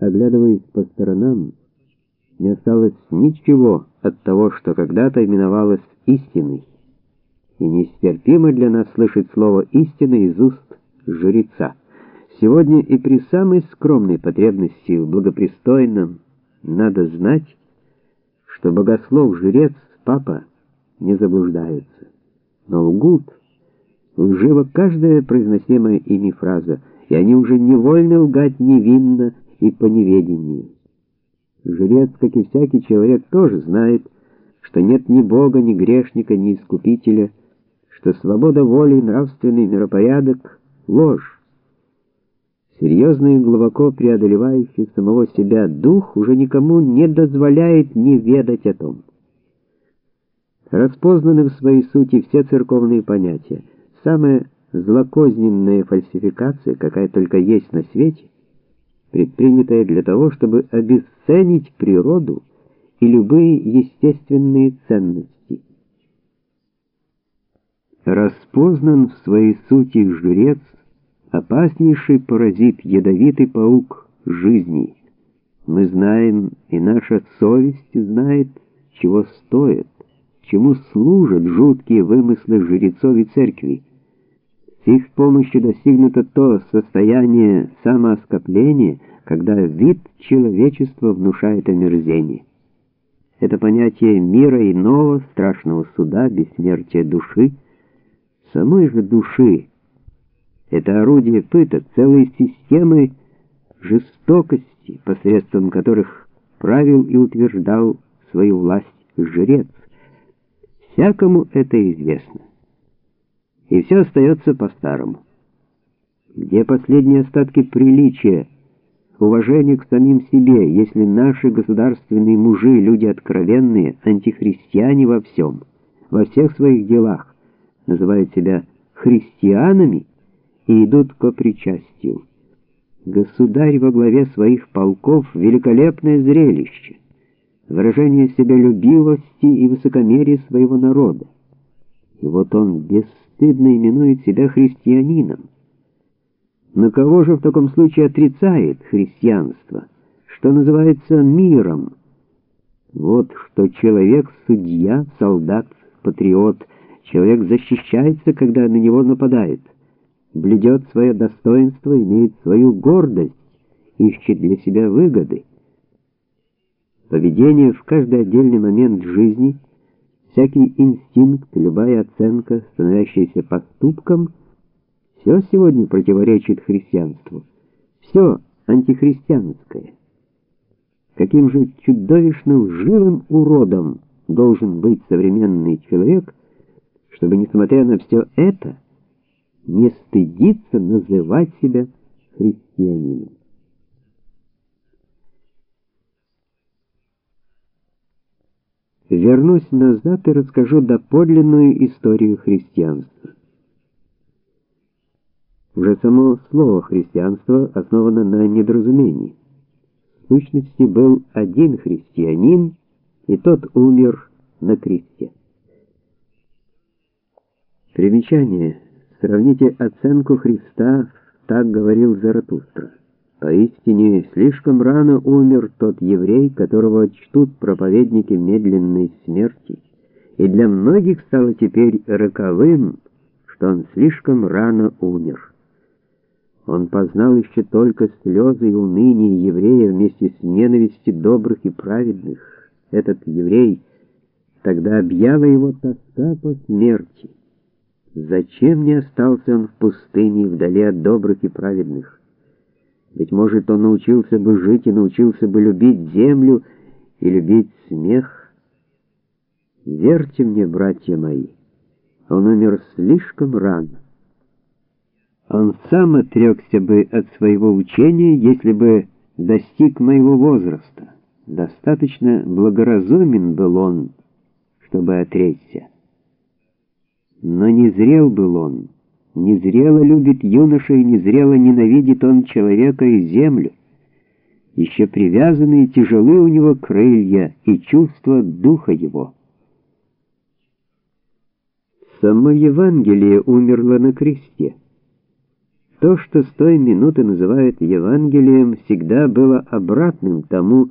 Оглядываясь по сторонам, не осталось ничего от того, что когда-то именовалось истиной. И нестерпимо для нас слышать слово «истина» из уст жреца. Сегодня и при самой скромной потребности в благопристойном надо знать, что богослов-жрец, папа, не заблуждаются, но лгут. Лжива каждая произносимая ими фраза, и они уже невольно лгать невинно и по неведению. Жрец, как и всякий человек, тоже знает, что нет ни Бога, ни грешника, ни искупителя, что свобода воли и нравственный миропорядок — ложь. Серьезный и глубоко преодолевающий самого себя дух уже никому не дозволяет не ведать о том. Распознаны в своей сути все церковные понятия. Самая злокозненная фальсификация, какая только есть на свете, предпринятая для того, чтобы обесценить природу и любые естественные ценности. Распознан в своей сути жрец, опаснейший паразит, ядовитый паук жизни. Мы знаем, и наша совесть знает, чего стоит, чему служат жуткие вымыслы жрецов и церкви. Их помощью достигнуто то состояние самооскопления, когда вид человечества внушает омерзение. Это понятие мира иного, страшного суда, бессмертия души, самой же души. Это орудие пыток, целой системы жестокости, посредством которых правил и утверждал свою власть жрец. Всякому это известно и все остается по-старому. Где последние остатки приличия, уважения к самим себе, если наши государственные мужи, люди откровенные, антихристиане во всем, во всех своих делах, называют себя христианами и идут к причастию? Государь во главе своих полков — великолепное зрелище, выражение себялюбивости и высокомерия своего народа. И вот он бесстыдно именует себя христианином. На кого же в таком случае отрицает христианство, что называется миром? Вот что человек — судья, солдат, патриот, человек защищается, когда на него нападают, блюдет свое достоинство, имеет свою гордость, ищет для себя выгоды. Поведение в каждый отдельный момент жизни — всякий инстинкт, любая оценка, становящаяся поступком, все сегодня противоречит христианству. Все антихристианское. Каким же чудовищным живым уродом должен быть современный человек, чтобы, несмотря на все это, не стыдиться называть себя христианином. Вернусь назад и расскажу доподлинную историю христианства. Уже само слово «христианство» основано на недоразумении. В сущности, был один христианин, и тот умер на кресте. Примечание. Сравните оценку Христа, так говорил Заратустра. Поистине, слишком рано умер тот еврей, которого чтут проповедники медленной смерти, и для многих стало теперь роковым, что он слишком рано умер. Он познал еще только слезы и уныние еврея вместе с ненавистью добрых и праведных. Этот еврей, тогда объяла его тоска по смерти. Зачем не остался он в пустыне вдали от добрых и праведных? Быть может, он научился бы жить и научился бы любить землю и любить смех. Верьте мне, братья мои, он умер слишком рано. Он сам отрекся бы от своего учения, если бы достиг моего возраста. Достаточно благоразумен был он, чтобы отречься. Но не зрел был он. Незрело любит юноша и незрело ненавидит он человека и землю. Еще привязанные тяжелы у него крылья и чувства духа его. Само Евангелие умерло на кресте. То, что с той минуты называют Евангелием, всегда было обратным тому,